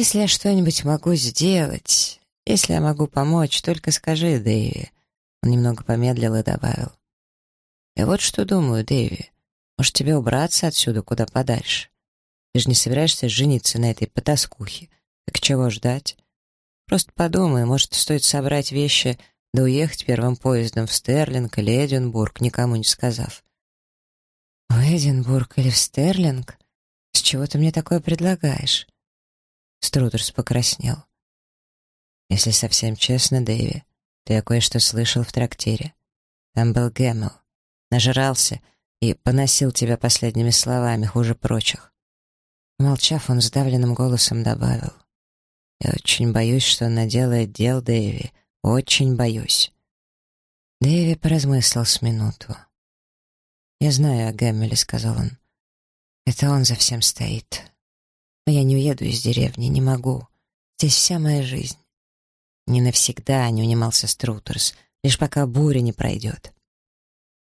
«Если я что-нибудь могу сделать, если я могу помочь, только скажи, Дэйви». Он немного помедлил и добавил. «Я вот что думаю, Дэйви. Может, тебе убраться отсюда куда подальше? Ты же не собираешься жениться на этой потаскухе. Так чего ждать? Просто подумай, может, стоит собрать вещи да уехать первым поездом в Стерлинг или Эдинбург, никому не сказав. «В Эдинбург или в Стерлинг? С чего ты мне такое предлагаешь?» Струдерс покраснел. «Если совсем честно, Дэви, то я кое-что слышал в трактире. Там был Гэммел. Нажрался и поносил тебя последними словами, хуже прочих». Молчав, он сдавленным голосом добавил. «Я очень боюсь, что он наделает дел, Дэви, очень боюсь». Дэви поразмыслил с минуту. «Я знаю о Гэммеле», — сказал он. «Это он за всем стоит. Но я не уеду из деревни, не могу. Здесь вся моя жизнь». «Не навсегда», — не унимался Струтерс, «лишь пока буря не пройдет».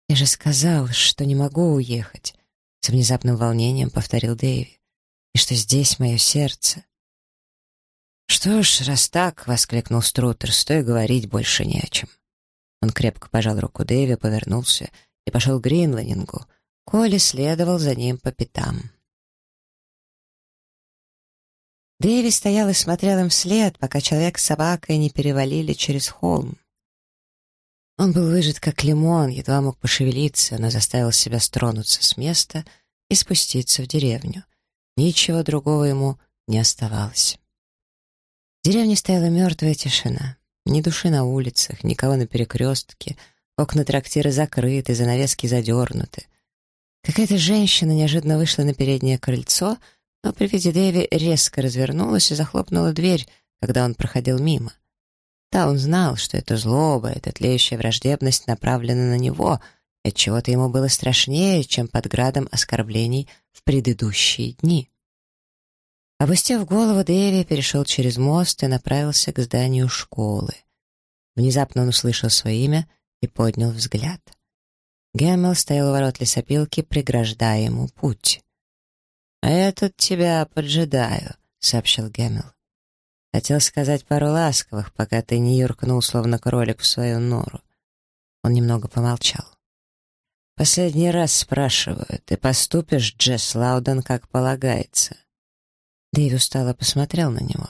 «Я же сказал, что не могу уехать», — с внезапным волнением повторил Дэви, «и что здесь мое сердце». «Что ж, раз так», — воскликнул Струтер, — «стой говорить больше не о чем». Он крепко пожал руку Дэви, повернулся и пошел к Гринланингу. Коли следовал за ним по пятам. Дэви стоял и смотрел им вслед, пока человек с собакой не перевалили через холм. Он был выжат как лимон, едва мог пошевелиться, но заставил себя стронуться с места и спуститься в деревню. Ничего другого ему не оставалось. В деревне стояла мертвая тишина. Ни души на улицах, никого на перекрестке, окна трактира закрыты, занавески задернуты. Какая-то женщина неожиданно вышла на переднее крыльцо, но при виде Дэви резко развернулась и захлопнула дверь, когда он проходил мимо. Да, он знал, что это злоба, эта тлеющая враждебность направлена на него, и отчего-то ему было страшнее, чем под градом оскорблений в предыдущие дни. Опустив голову, Дэви перешел через мост и направился к зданию школы. Внезапно он услышал свое имя и поднял взгляд. Гэммел стоял у ворот лесопилки, преграждая ему путь. «А я тут тебя поджидаю», — сообщил Гэммел. «Хотел сказать пару ласковых, пока ты не юркнул, словно кролик, в свою нору». Он немного помолчал. «Последний раз спрашиваю, ты поступишь, Джесс Лауден, как полагается?» Дэйв устало посмотрел на него.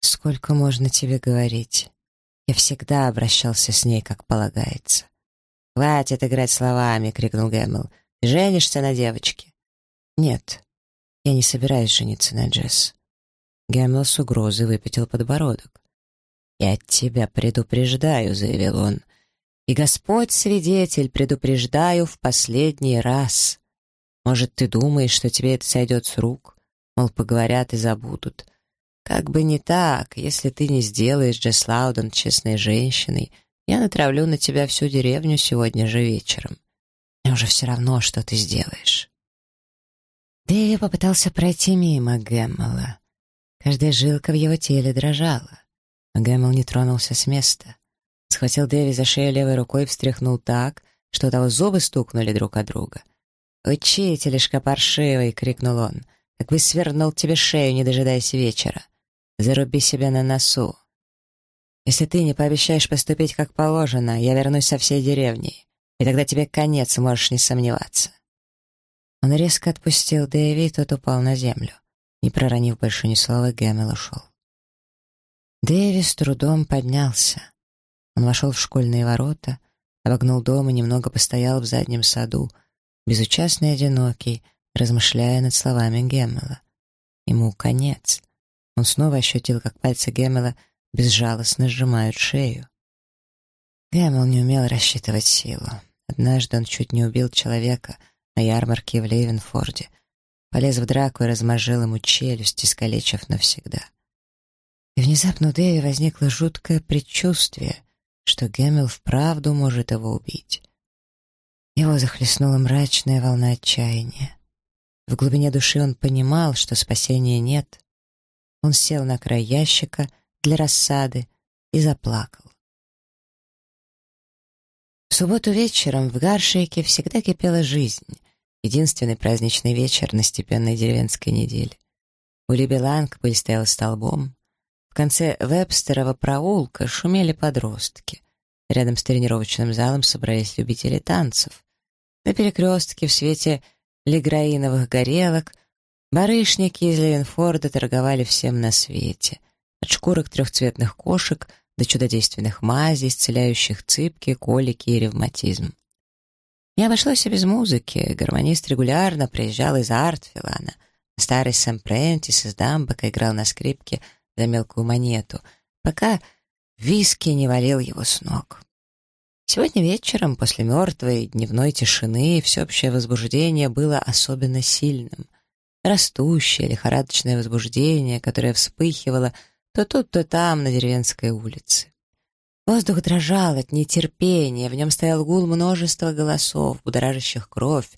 «Сколько можно тебе говорить? Я всегда обращался с ней, как полагается». «Хватит играть словами!» — крикнул Гэммел. «Ты женишься на девочке?» «Нет, я не собираюсь жениться на Джесс». Гэммел с угрозой выпятил подбородок. «Я тебя предупреждаю», — заявил он. «И Господь свидетель, предупреждаю в последний раз. Может, ты думаешь, что тебе это сойдет с рук? Мол, поговорят и забудут. Как бы не так, если ты не сделаешь Джесс Лауден честной женщиной, я натравлю на тебя всю деревню сегодня же вечером. Мне уже все равно, что ты сделаешь. Дэви попытался пройти мимо Гэммела. Каждая жилка в его теле дрожала. Но Гэммел не тронулся с места. Схватил Дэви за шею левой рукой и встряхнул так, что того зубы стукнули друг от друга. «Учителишка паршивый!» — крикнул он — как бы свернул тебе шею, не дожидаясь вечера. Заруби себя на носу. Если ты не пообещаешь поступить как положено, я вернусь со всей деревней, и тогда тебе конец, можешь не сомневаться». Он резко отпустил Дэви, тот упал на землю. Не проронив больше ни слова, Гэмел ушел. Дэви с трудом поднялся. Он вошел в школьные ворота, обогнул дом и немного постоял в заднем саду, безучастный и одинокий, размышляя над словами Геммела. Ему конец. Он снова ощутил, как пальцы Геммела безжалостно сжимают шею. Гэммел не умел рассчитывать силу. Однажды он чуть не убил человека на ярмарке в Лейвенфорде, полез в драку и размозжил ему челюсть, искалечив навсегда. И внезапно у Дэви возникло жуткое предчувствие, что Гэммел вправду может его убить. Его захлестнула мрачная волна отчаяния. В глубине души он понимал, что спасения нет. Он сел на край ящика для рассады и заплакал. Субботу вечером в Гаршейке всегда кипела жизнь. Единственный праздничный вечер на степенной деревенской неделе. У Либи Лангбель стоял столбом. В конце Вебстерова проулка шумели подростки. Рядом с тренировочным залом собрались любители танцев. На перекрестке в свете леграиновых горелок барышники из Ленфорда торговали всем на свете. От шкурок трехцветных кошек до чудодейственных мазей, исцеляющих цыпки, колики и ревматизм. Не обошлось и без музыки. Гармонист регулярно приезжал из Артфилана. Старый Сэм Прентис из Дамбака играл на скрипке за мелкую монету, пока виски не валил его с ног. Сегодня вечером, после мертвой дневной тишины, всеобщее возбуждение было особенно сильным. Растущее лихорадочное возбуждение, которое вспыхивало то тут, то там, на деревенской улице. Воздух дрожал от нетерпения, в нем стоял гул множества голосов, будоражащих кровь,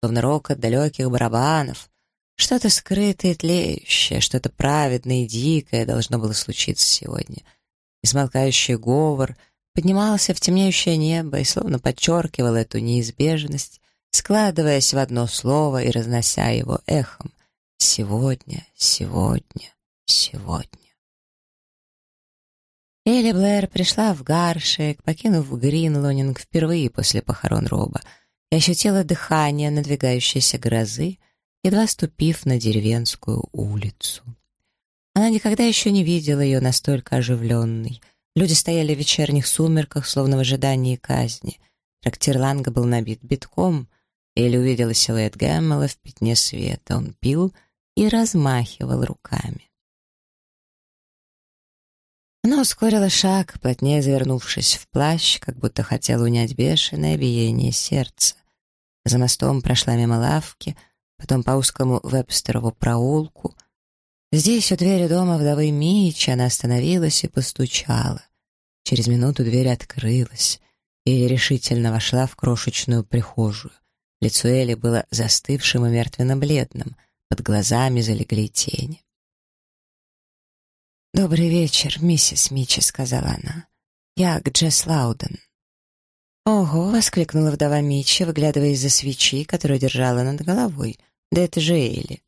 словно рокот далеких барабанов. Что-то скрытое и тлеющее, что-то праведное и дикое должно было случиться сегодня. Несмолкающий говор поднимался в темнеющее небо и словно подчеркивал эту неизбежность, складываясь в одно слово и разнося его эхом. «Сегодня, сегодня, сегодня». Элли Блэр пришла в Гаршек, покинув Гринлонинг впервые после похорон Роба, и ощутила дыхание надвигающейся грозы, едва ступив на деревенскую улицу. Она никогда еще не видела ее настолько оживленной. Люди стояли в вечерних сумерках, словно в ожидании казни. Трактир Ланга был набит битком. Элли увидела силуэт Гэммела в пятне света. Он пил и размахивал руками. Она ускорила шаг, плотнее завернувшись в плащ, как будто хотела унять бешеное биение сердца. За мостом прошла мимо лавки, потом по узкому Вебстерову проулку. Здесь, у двери дома вдовы Мич, она остановилась и постучала. Через минуту дверь открылась, и решительно вошла в крошечную прихожую. Лицо Эли было застывшим и мертвенно-бледным, под глазами залегли тени. «Добрый вечер, миссис Митчи», — сказала она. «Я Джесс Лауден». «Ого!» — воскликнула вдова Митчи, выглядывая из-за свечи, которую держала над головой. «Да это же Элли».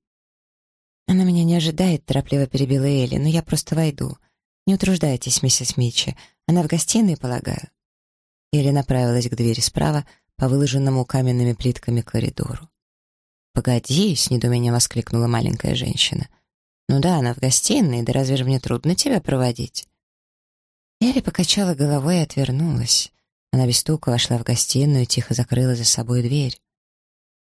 «Она меня не ожидает», — торопливо перебила Элли, «но я просто войду. Не утруждайтесь, миссис Митчи. Она в гостиной, полагаю». Элли направилась к двери справа по выложенному каменными плитками коридору. «Погоди!» — с недоумением воскликнула маленькая женщина — «Ну да, она в гостиной, да разве же мне трудно тебя проводить?» Элли покачала головой и отвернулась. Она без стука вошла в гостиную и тихо закрыла за собой дверь.